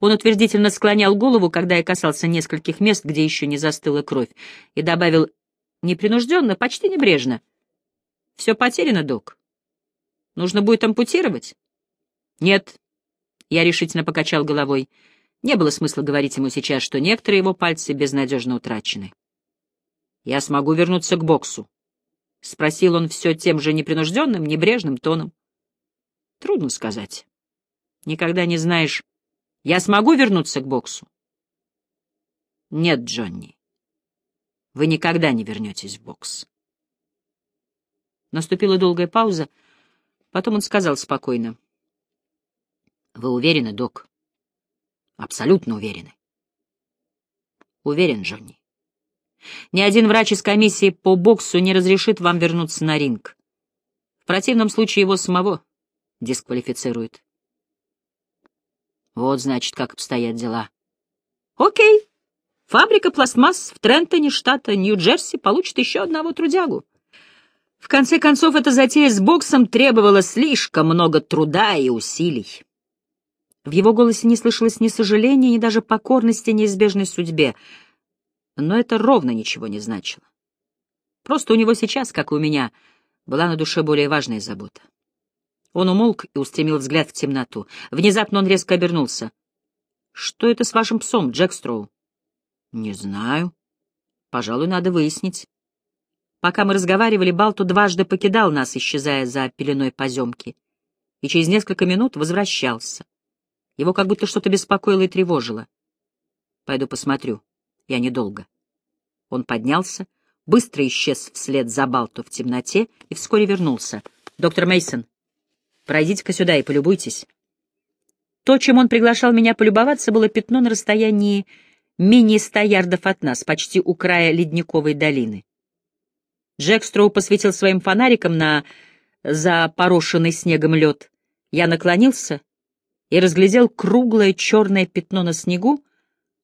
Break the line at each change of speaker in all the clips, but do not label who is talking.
Он утвердительно склонял голову, когда я касался нескольких мест, где еще не застыла кровь, и добавил непринужденно, почти небрежно. «Все потеряно, док. Нужно будет ампутировать?» «Нет», — я решительно покачал головой. Не было смысла говорить ему сейчас, что некоторые его пальцы безнадежно утрачены. «Я смогу вернуться к боксу», — спросил он все тем же непринужденным, небрежным тоном. «Трудно сказать. Никогда не знаешь, я смогу вернуться к боксу?» «Нет, Джонни, вы никогда не вернетесь в бокс». Наступила долгая пауза, потом он сказал спокойно. «Вы уверены, док?» «Абсолютно уверены». «Уверен, Джонни. Ни один врач из комиссии по боксу не разрешит вам вернуться на ринг. В противном случае его самого дисквалифицируют. Вот, значит, как обстоят дела. Окей. Фабрика пластмасс в Трентоне, штата Нью-Джерси, получит еще одного трудягу. В конце концов, эта затея с боксом требовала слишком много труда и усилий. В его голосе не слышалось ни сожаления, ни даже покорности неизбежной судьбе — но это ровно ничего не значило. Просто у него сейчас, как и у меня, была на душе более важная забота. Он умолк и устремил взгляд в темноту. Внезапно он резко обернулся. «Что это с вашим псом, Джек Строу?» «Не знаю. Пожалуй, надо выяснить». Пока мы разговаривали, Балту дважды покидал нас, исчезая за пеленой поземки, и через несколько минут возвращался. Его как будто что-то беспокоило и тревожило. «Пойду посмотрю», я недолго. Он поднялся, быстро исчез вслед за Балту в темноте и вскоре вернулся. «Доктор Мейсон, пройдите-ка сюда и полюбуйтесь». То, чем он приглашал меня полюбоваться, было пятно на расстоянии менее ста ярдов от нас, почти у края ледниковой долины. Джек Строу посветил своим фонариком на запорошенный снегом лед. Я наклонился и разглядел круглое черное пятно на снегу,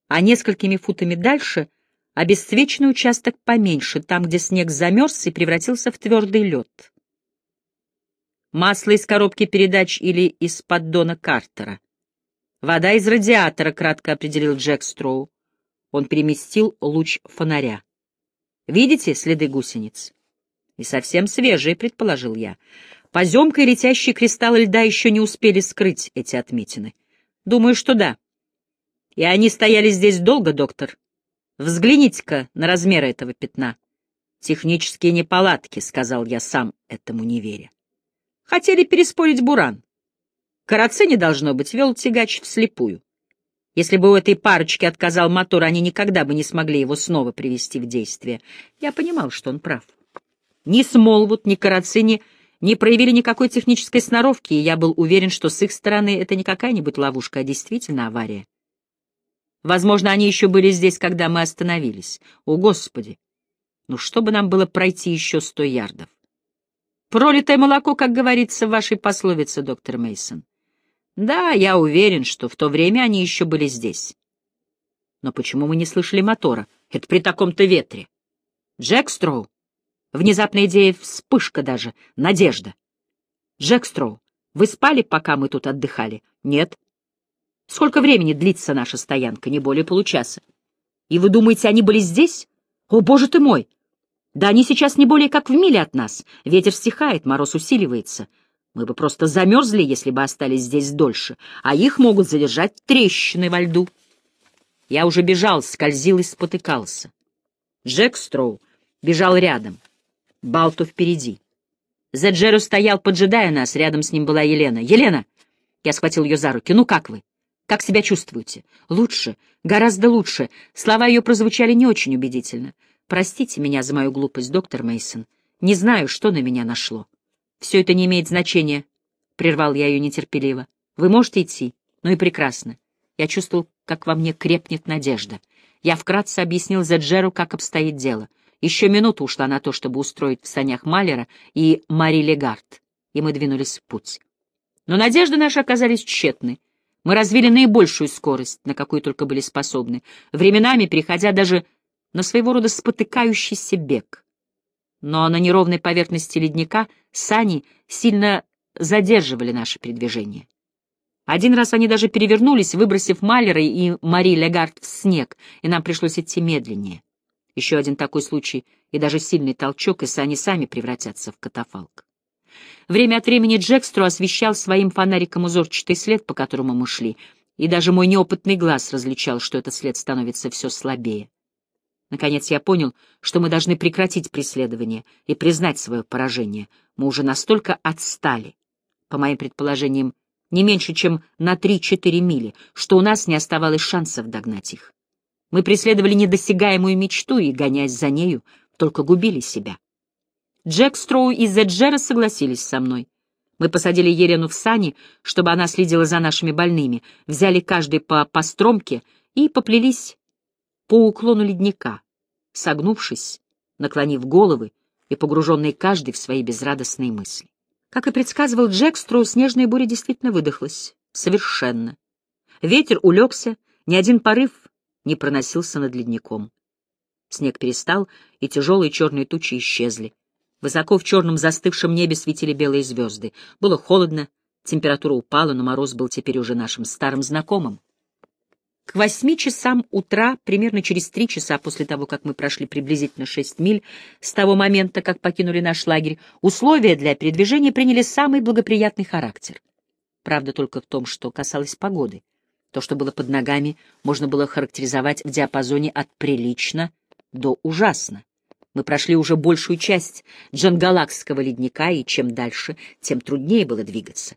а несколькими футами дальше — обесцвеченный участок поменьше, там, где снег замерз и превратился в твердый лед. Масло из коробки передач или из поддона Картера. Вода из радиатора, кратко определил Джек Строу. Он переместил луч фонаря. Видите следы гусениц? И совсем свежие, предположил я. Поземка и летящие кристаллы льда еще не успели скрыть эти отметины. Думаю, что да. И они стояли здесь долго, доктор. Взгляните-ка на размеры этого пятна. Технические неполадки, — сказал я сам этому не веря. Хотели переспорить Буран. Караци не должно быть, вел тягач вслепую. Если бы у этой парочки отказал мотор, они никогда бы не смогли его снова привести в действие. Я понимал, что он прав. Ни Смолвуд, ни Карацини не проявили никакой технической сноровки, и я был уверен, что с их стороны это не какая-нибудь ловушка, а действительно авария. Возможно, они еще были здесь, когда мы остановились. О, Господи! Ну, чтобы нам было пройти еще сто ярдов? Пролитое молоко, как говорится в вашей пословице, доктор Мейсон. Да, я уверен, что в то время они еще были здесь. Но почему мы не слышали мотора? Это при таком-то ветре. Джек Строу. Внезапная идея, вспышка даже, надежда. Джек Строу, вы спали, пока мы тут отдыхали? Нет. Сколько времени длится наша стоянка? Не более получаса. И вы думаете, они были здесь? О, боже ты мой! Да они сейчас не более как в миле от нас. Ветер стихает, мороз усиливается. Мы бы просто замерзли, если бы остались здесь дольше, а их могут задержать трещины во льду. Я уже бежал, скользил и спотыкался. Джек Строу бежал рядом, Балту впереди. Зеджеро стоял, поджидая нас, рядом с ним была Елена. «Елена!» Я схватил ее за руки. «Ну как вы?» Как себя чувствуете? Лучше, гораздо лучше. Слова ее прозвучали не очень убедительно. Простите меня за мою глупость, доктор Мейсон. Не знаю, что на меня нашло. Все это не имеет значения, прервал я ее нетерпеливо. Вы можете идти? Ну и прекрасно. Я чувствовал, как во мне крепнет надежда. Я вкратце объяснил Заджеру, как обстоит дело. Еще минута ушла на то, чтобы устроить в санях Малера и Мари Легард, и мы двинулись в путь. Но надежды наши оказались тщетны. Мы развили наибольшую скорость, на какую только были способны, временами переходя даже на своего рода спотыкающийся бег. Но на неровной поверхности ледника сани сильно задерживали наше передвижение. Один раз они даже перевернулись, выбросив Малера и Мари Легард в снег, и нам пришлось идти медленнее. Еще один такой случай, и даже сильный толчок, и сани сами превратятся в катафалк. Время от времени Джекстру освещал своим фонариком узорчатый след, по которому мы шли, и даже мой неопытный глаз различал, что этот след становится все слабее. Наконец я понял, что мы должны прекратить преследование и признать свое поражение. Мы уже настолько отстали, по моим предположениям, не меньше, чем на 3-4 мили, что у нас не оставалось шансов догнать их. Мы преследовали недосягаемую мечту и, гоняясь за нею, только губили себя. Джек Строу и Зеджера согласились со мной. Мы посадили Елену в сани, чтобы она следила за нашими больными, взяли каждый по постромке и поплелись по уклону ледника, согнувшись, наклонив головы и погруженные каждый в свои безрадостные мысли. Как и предсказывал Джек, Строу, снежная буря действительно выдохлась. Совершенно. Ветер улегся, ни один порыв не проносился над ледником. Снег перестал, и тяжелые черные тучи исчезли. Высоко в черном застывшем небе светили белые звезды. Было холодно, температура упала, но мороз был теперь уже нашим старым знакомым. К восьми часам утра, примерно через три часа после того, как мы прошли приблизительно шесть миль с того момента, как покинули наш лагерь, условия для передвижения приняли самый благоприятный характер. Правда только в том, что касалось погоды. То, что было под ногами, можно было характеризовать в диапазоне от «прилично» до «ужасно». Мы прошли уже большую часть Джангалакского ледника, и чем дальше, тем труднее было двигаться.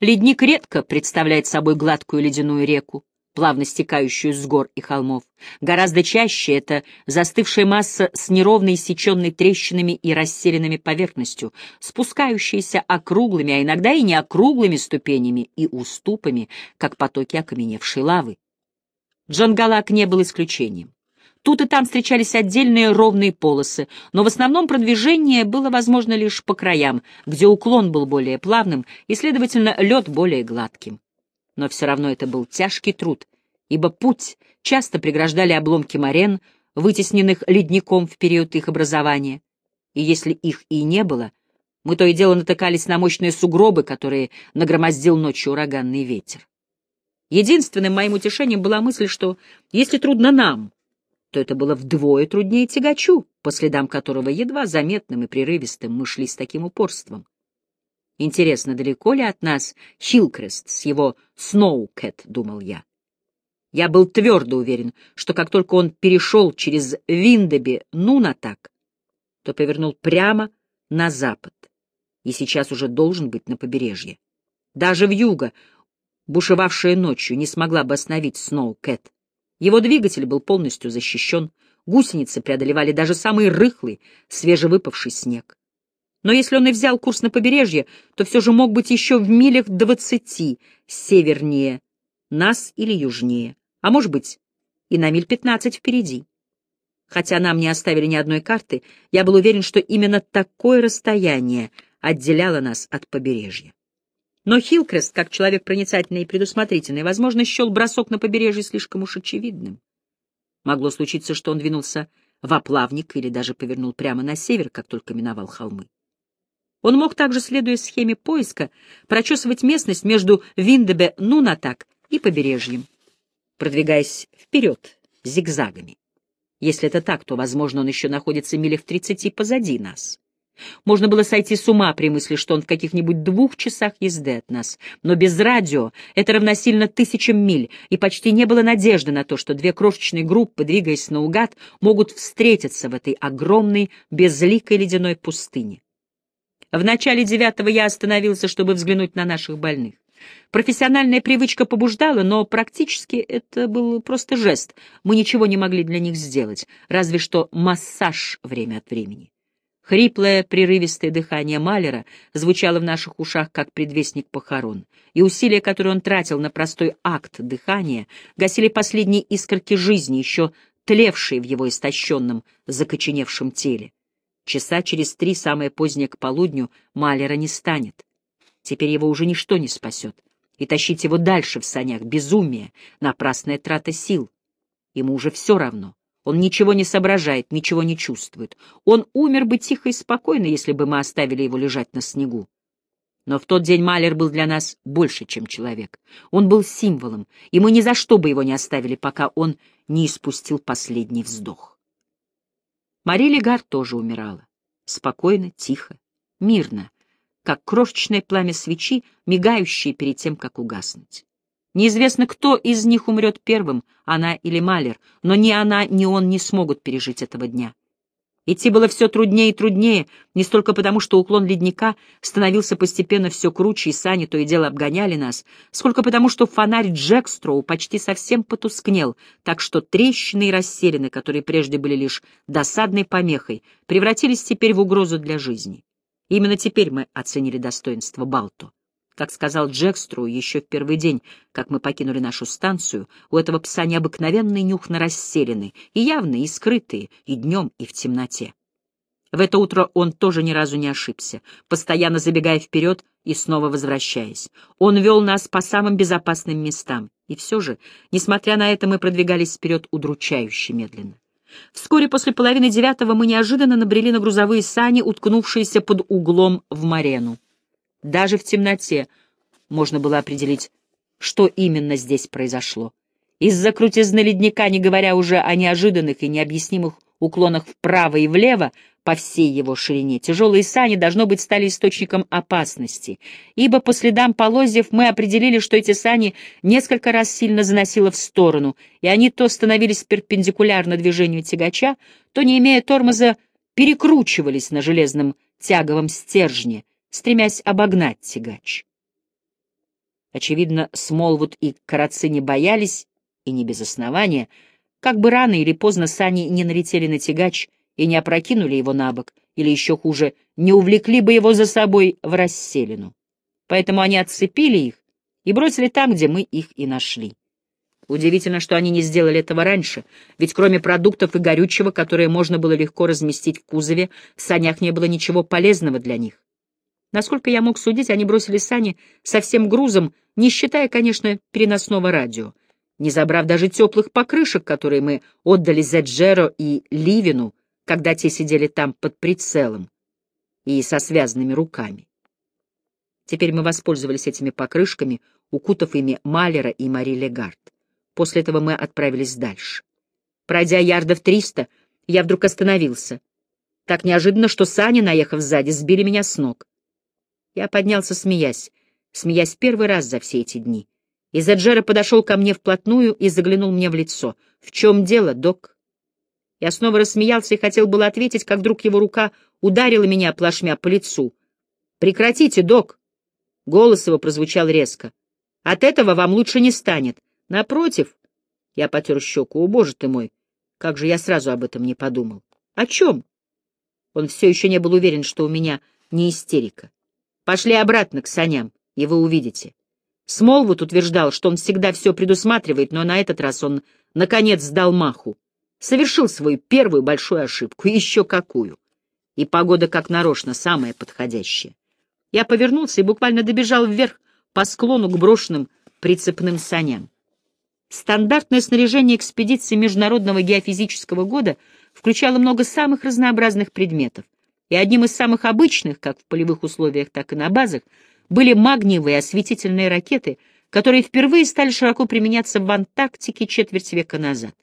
Ледник редко представляет собой гладкую ледяную реку, плавно стекающую с гор и холмов. Гораздо чаще это застывшая масса с неровной сеченной трещинами и расселенными поверхностью, спускающаяся округлыми, а иногда и не округлыми ступенями и уступами, как потоки окаменевшей лавы. Джангалак не был исключением. Тут и там встречались отдельные ровные полосы, но в основном продвижение было возможно лишь по краям, где уклон был более плавным и, следовательно, лед более гладким но все равно это был тяжкий труд, ибо путь часто преграждали обломки морен, вытесненных ледником в период их образования, и если их и не было, мы то и дело натыкались на мощные сугробы, которые нагромоздил ночью ураганный ветер. Единственным моим утешением была мысль, что если трудно нам, то это было вдвое труднее тягачу, по следам которого едва заметным и прерывистым мы шли с таким упорством. Интересно, далеко ли от нас Хилкрест с его Сноукэт, думал я. Я был твердо уверен, что как только он перешел через Виндеби Нунатак, то повернул прямо на запад и сейчас уже должен быть на побережье. Даже в юго, бушевавшая ночью, не смогла бы остановить Сноукэт. Его двигатель был полностью защищен, гусеницы преодолевали даже самый рыхлый, свежевыпавший снег. Но если он и взял курс на побережье, то все же мог быть еще в милях двадцати севернее нас или южнее, а может быть и на миль пятнадцать впереди. Хотя нам не оставили ни одной карты, я был уверен, что именно такое расстояние отделяло нас от побережья. Но Хилкрест, как человек проницательный и предусмотрительный, возможно, счел бросок на побережье слишком уж очевидным. Могло случиться, что он двинулся в оплавник или даже повернул прямо на север, как только миновал холмы. Он мог также, следуя схеме поиска, прочесывать местность между Виндебе-Нунатак и побережьем, продвигаясь вперед зигзагами. Если это так, то, возможно, он еще находится мили в тридцати позади нас. Можно было сойти с ума при мысли, что он в каких-нибудь двух часах езды от нас, но без радио это равносильно тысячам миль, и почти не было надежды на то, что две крошечные группы, двигаясь наугад, могут встретиться в этой огромной, безликой ледяной пустыне. В начале девятого я остановился, чтобы взглянуть на наших больных. Профессиональная привычка побуждала, но практически это был просто жест. Мы ничего не могли для них сделать, разве что массаж время от времени. Хриплое, прерывистое дыхание Малера звучало в наших ушах как предвестник похорон, и усилия, которые он тратил на простой акт дыхания, гасили последние искорки жизни, еще тлевшие в его истощенном, закоченевшем теле. Часа через три, самое позднее к полудню, Малера не станет. Теперь его уже ничто не спасет. И тащить его дальше в санях — безумие, напрасная трата сил. Ему уже все равно. Он ничего не соображает, ничего не чувствует. Он умер бы тихо и спокойно, если бы мы оставили его лежать на снегу. Но в тот день Малер был для нас больше, чем человек. Он был символом, и мы ни за что бы его не оставили, пока он не испустил последний вздох. Мари Легар тоже умирала. Спокойно, тихо, мирно, как крошечное пламя свечи, мигающее перед тем, как угаснуть. Неизвестно, кто из них умрет первым, она или Малер, но ни она, ни он не смогут пережить этого дня. Идти было все труднее и труднее, не столько потому, что уклон ледника становился постепенно все круче, и сани то и дело обгоняли нас, сколько потому, что фонарь Джекстроу почти совсем потускнел, так что трещины и расселины, которые прежде были лишь досадной помехой, превратились теперь в угрозу для жизни. Именно теперь мы оценили достоинство Балто. Как сказал Джекстру еще в первый день, как мы покинули нашу станцию, у этого пса необыкновенный нюх на расселены, и явные, и скрытые, и днем, и в темноте. В это утро он тоже ни разу не ошибся, постоянно забегая вперед и снова возвращаясь. Он вел нас по самым безопасным местам, и все же, несмотря на это, мы продвигались вперед удручающе медленно. Вскоре после половины девятого мы неожиданно набрели на грузовые сани, уткнувшиеся под углом в марену. Даже в темноте можно было определить, что именно здесь произошло. Из-за крутизны ледника, не говоря уже о неожиданных и необъяснимых уклонах вправо и влево по всей его ширине, тяжелые сани, должно быть, стали источником опасности, ибо по следам полозьев мы определили, что эти сани несколько раз сильно заносило в сторону, и они то становились перпендикулярно движению тягача, то, не имея тормоза, перекручивались на железном тяговом стержне, стремясь обогнать тягач. Очевидно, Смолвуд и Карацини боялись, и не без основания, как бы рано или поздно сани не налетели на тягач и не опрокинули его на бок, или еще хуже, не увлекли бы его за собой в расселину. Поэтому они отцепили их и бросили там, где мы их и нашли. Удивительно, что они не сделали этого раньше, ведь кроме продуктов и горючего, которые можно было легко разместить в кузове, в санях не было ничего полезного для них. Насколько я мог судить, они бросили сани со всем грузом, не считая, конечно, переносного радио, не забрав даже теплых покрышек, которые мы отдали Зеджеро и Ливину, когда те сидели там под прицелом и со связанными руками. Теперь мы воспользовались этими покрышками, укутав ими Малера и Мари Легард. После этого мы отправились дальше. Пройдя ярдов триста, я вдруг остановился. Так неожиданно, что сани, наехав сзади, сбили меня с ног. Я поднялся, смеясь, смеясь первый раз за все эти дни. Изаджера подошел ко мне вплотную и заглянул мне в лицо. «В чем дело, док?» Я снова рассмеялся и хотел было ответить, как вдруг его рука ударила меня плашмя по лицу. «Прекратите, док!» Голос его прозвучал резко. «От этого вам лучше не станет. Напротив...» Я потер щеку. «О, боже ты мой! Как же я сразу об этом не подумал!» «О чем?» Он все еще не был уверен, что у меня не истерика. Пошли обратно к саням, и вы увидите. Смолвуд утверждал, что он всегда все предусматривает, но на этот раз он, наконец, сдал маху. Совершил свою первую большую ошибку, еще какую. И погода, как нарочно, самая подходящая. Я повернулся и буквально добежал вверх по склону к брошенным прицепным саням. Стандартное снаряжение экспедиции Международного геофизического года включало много самых разнообразных предметов — и одним из самых обычных, как в полевых условиях, так и на базах, были магниевые осветительные ракеты, которые впервые стали широко применяться в Антарктике четверть века назад.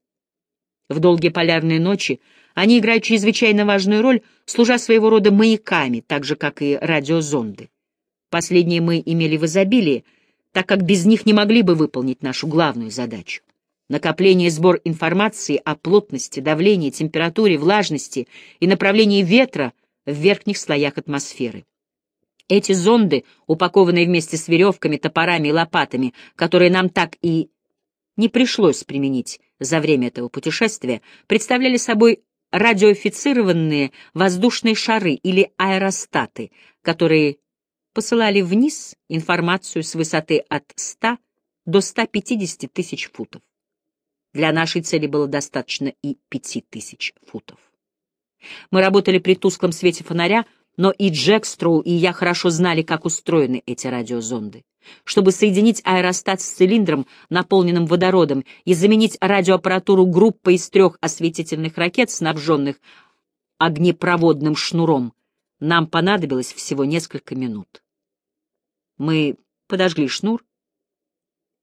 В долгие полярные ночи они играют чрезвычайно важную роль, служа своего рода маяками, так же, как и радиозонды. Последние мы имели в изобилии, так как без них не могли бы выполнить нашу главную задачу. Накопление и сбор информации о плотности, давлении, температуре, влажности и направлении ветра — в верхних слоях атмосферы. Эти зонды, упакованные вместе с веревками, топорами и лопатами, которые нам так и не пришлось применить за время этого путешествия, представляли собой радиофицированные воздушные шары или аэростаты, которые посылали вниз информацию с высоты от 100 до 150 тысяч футов. Для нашей цели было достаточно и 5000 футов. Мы работали при тусклом свете фонаря, но и Джек Строу, и я хорошо знали, как устроены эти радиозонды. Чтобы соединить аэростат с цилиндром, наполненным водородом, и заменить радиоаппаратуру группой из трех осветительных ракет, снабженных огнепроводным шнуром, нам понадобилось всего несколько минут. Мы подожгли шнур,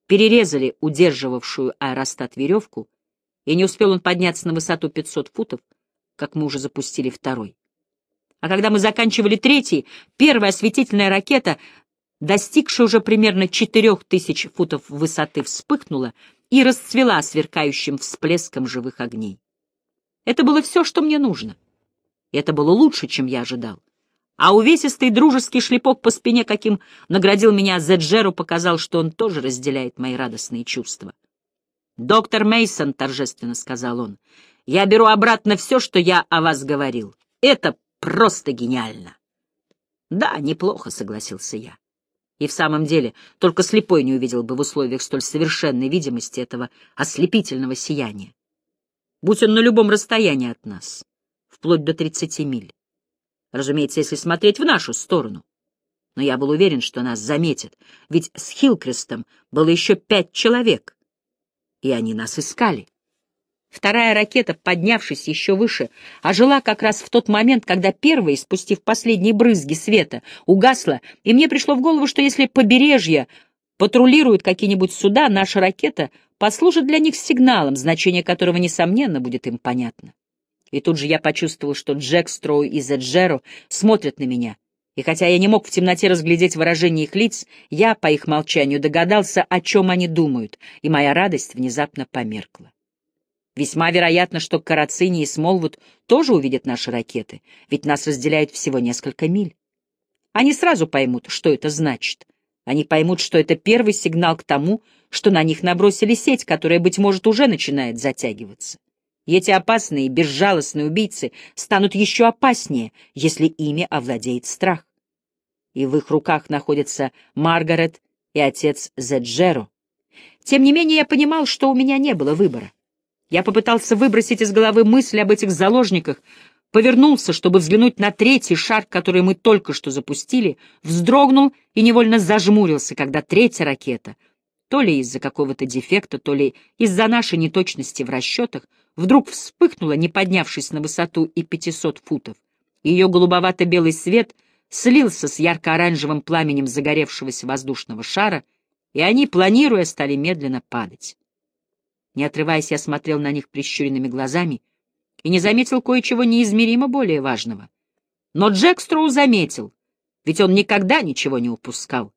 перерезали удерживавшую аэростат веревку, и не успел он подняться на высоту 500 футов, как мы уже запустили второй. А когда мы заканчивали третий, первая осветительная ракета, достигшая уже примерно 4000 футов высоты, вспыхнула и расцвела сверкающим всплеском живых огней. Это было все, что мне нужно. Это было лучше, чем я ожидал. А увесистый дружеский шлепок по спине, каким наградил меня Зеджеру, показал, что он тоже разделяет мои радостные чувства. «Доктор Мейсон, торжественно сказал он, — «я беру обратно все, что я о вас говорил. Это просто гениально». «Да, неплохо», — согласился я. И в самом деле, только слепой не увидел бы в условиях столь совершенной видимости этого ослепительного сияния. Будь он на любом расстоянии от нас, вплоть до тридцати миль. Разумеется, если смотреть в нашу сторону. Но я был уверен, что нас заметят, ведь с Хилкрестом было еще пять человек, и они нас искали. Вторая ракета, поднявшись еще выше, ожила как раз в тот момент, когда первая, спустив последние брызги света, угасла, и мне пришло в голову, что если побережье патрулируют какие-нибудь суда, наша ракета послужит для них сигналом, значение которого, несомненно, будет им понятно. И тут же я почувствовал, что Джек Строу и Зеджеро смотрят на меня. И хотя я не мог в темноте разглядеть выражение их лиц, я, по их молчанию, догадался, о чем они думают, и моя радость внезапно померкла. Весьма вероятно, что Карацини и Смолвуд тоже увидят наши ракеты, ведь нас разделяет всего несколько миль. Они сразу поймут, что это значит. Они поймут, что это первый сигнал к тому, что на них набросили сеть, которая, быть может, уже начинает затягиваться. И эти опасные, безжалостные убийцы станут еще опаснее, если ими овладеет страх. И в их руках находятся Маргарет и отец Зеджеро. Тем не менее, я понимал, что у меня не было выбора. Я попытался выбросить из головы мысль об этих заложниках, повернулся, чтобы взглянуть на третий шар, который мы только что запустили, вздрогнул и невольно зажмурился, когда третья ракета, то ли из-за какого-то дефекта, то ли из-за нашей неточности в расчетах, вдруг вспыхнула, не поднявшись на высоту и 500 футов. Ее голубовато-белый свет слился с ярко-оранжевым пламенем загоревшегося воздушного шара, и они, планируя, стали медленно падать. Не отрываясь, я смотрел на них прищуренными глазами и не заметил кое-чего неизмеримо более важного. Но Джек Строу заметил, ведь он никогда ничего не упускал.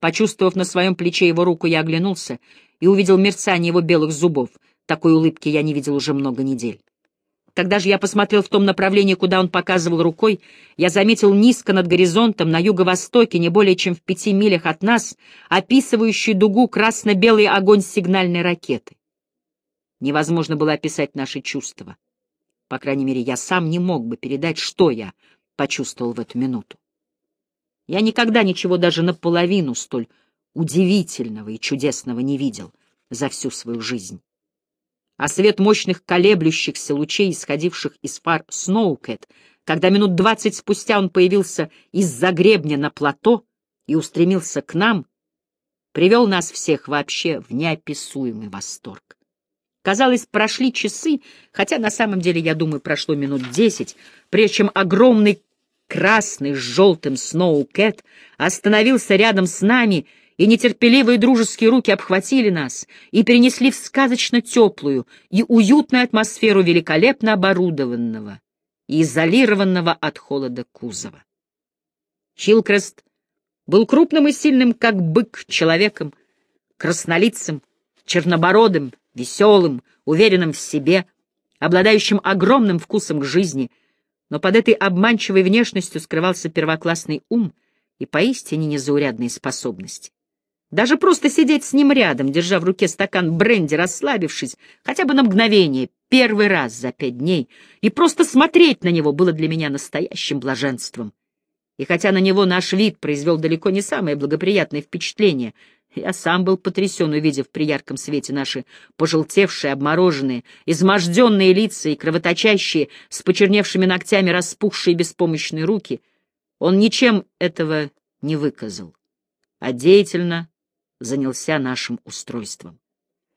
Почувствовав на своем плече его руку, я оглянулся и увидел мерцание его белых зубов — такой улыбки я не видел уже много недель. Когда же я посмотрел в том направлении, куда он показывал рукой, я заметил низко над горизонтом, на юго-востоке, не более чем в пяти милях от нас, описывающий дугу красно-белый огонь сигнальной ракеты. Невозможно было описать наши чувства. По крайней мере, я сам не мог бы передать, что я почувствовал в эту минуту. Я никогда ничего даже наполовину столь удивительного и чудесного не видел за всю свою жизнь а свет мощных колеблющихся лучей, исходивших из фар Сноукэт, когда минут двадцать спустя он появился из-за гребня на плато и устремился к нам, привел нас всех вообще в неописуемый восторг. Казалось, прошли часы, хотя на самом деле, я думаю, прошло минут десять, прежде чем огромный красный с желтым Сноукэт остановился рядом с нами и нетерпеливые дружеские руки обхватили нас и перенесли в сказочно теплую и уютную атмосферу великолепно оборудованного и изолированного от холода кузова. Хилкрест был крупным и сильным, как бык, человеком, краснолицым, чернобородым, веселым, уверенным в себе, обладающим огромным вкусом к жизни, но под этой обманчивой внешностью скрывался первоклассный ум и поистине незаурядные способности. Даже просто сидеть с ним рядом, держа в руке стакан бренди, расслабившись, хотя бы на мгновение, первый раз за пять дней, и просто смотреть на него было для меня настоящим блаженством. И хотя на него наш вид произвел далеко не самое благоприятное впечатление, я сам был потрясен, увидев при ярком свете наши пожелтевшие, обмороженные, изможденные лица и кровоточащие, с почерневшими ногтями распухшие беспомощные руки. Он ничем этого не выказал, а деятельно занялся нашим устройством.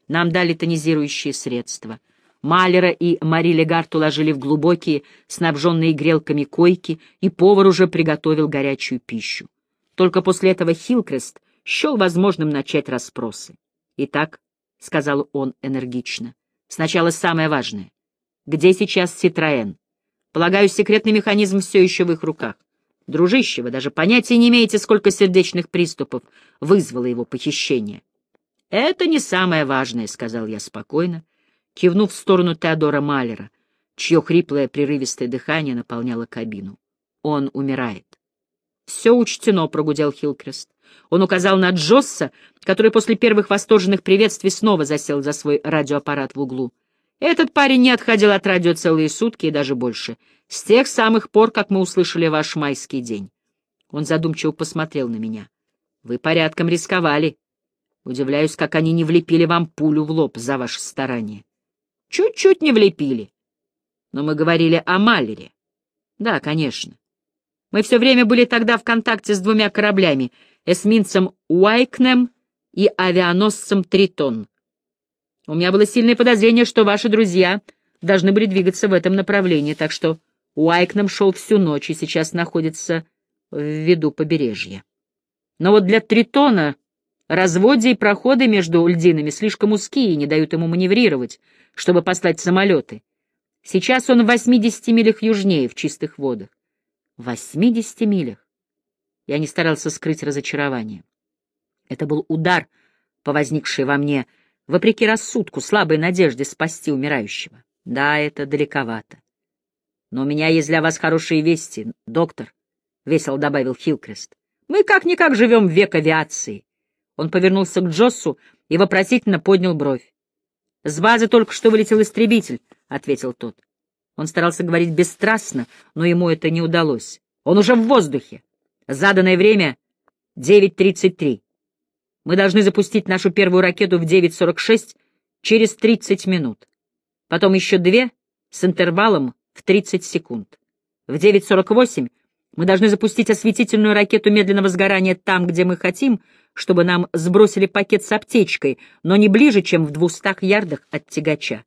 Нам дали тонизирующие средства. Малера и Мари Легард уложили в глубокие, снабженные грелками койки, и повар уже приготовил горячую пищу. Только после этого Хилкрест счел возможным начать расспросы. «Итак», — сказал он энергично, — «сначала самое важное. Где сейчас Ситроен? Полагаю, секретный механизм все еще в их руках. Дружище, вы даже понятия не имеете, сколько сердечных приступов вызвало его похищение. «Это не самое важное», — сказал я спокойно, кивнув в сторону Теодора Малера, чье хриплое прерывистое дыхание наполняло кабину. «Он умирает». «Все учтено», — прогудел Хилкрест. Он указал на Джосса, который после первых восторженных приветствий снова засел за свой радиоаппарат в углу. Этот парень не отходил от радио целые сутки и даже больше, с тех самых пор, как мы услышали ваш майский день. Он задумчиво посмотрел на меня. Вы порядком рисковали. Удивляюсь, как они не влепили вам пулю в лоб за ваше старание. Чуть-чуть не влепили. Но мы говорили о Малере. Да, конечно. Мы все время были тогда в контакте с двумя кораблями, эсминцем Уайкнем и авианосцем Тритон. У меня было сильное подозрение, что ваши друзья должны были двигаться в этом направлении, так что Уайкнем шел всю ночь и сейчас находится в виду побережья. Но вот для Тритона разводы и проходы между льдинами слишком узкие и не дают ему маневрировать, чтобы послать самолеты. Сейчас он в 80 милях южнее, в чистых водах. В 80 милях. Я не старался скрыть разочарование. Это был удар по возникшей во мне вопреки рассудку, слабой надежде спасти умирающего. Да, это далековато. Но у меня есть для вас хорошие вести, доктор, — весело добавил Хилкрест. Мы как-никак живем в век авиации. Он повернулся к Джоссу и вопросительно поднял бровь. — С базы только что вылетел истребитель, — ответил тот. Он старался говорить бесстрастно, но ему это не удалось. Он уже в воздухе. Заданное время — 9.33. Мы должны запустить нашу первую ракету в 9.46 через 30 минут. Потом еще две с интервалом в 30 секунд. В 9.48 мы должны запустить осветительную ракету медленного сгорания там, где мы хотим, чтобы нам сбросили пакет с аптечкой, но не ближе, чем в двухстах ярдах от тягача.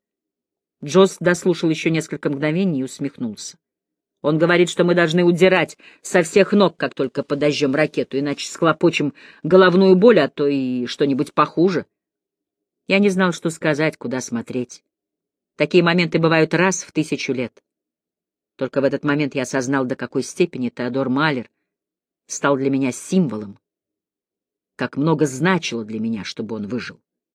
Джосс дослушал еще несколько мгновений и усмехнулся. Он говорит, что мы должны удирать со всех ног, как только подожжем ракету, иначе схлопочем головную боль, а то и что-нибудь похуже. Я не знал, что сказать, куда смотреть. Такие моменты бывают раз в тысячу лет. Только в этот момент я осознал, до какой степени Теодор Малер стал для меня символом, как много значило для меня, чтобы он выжил.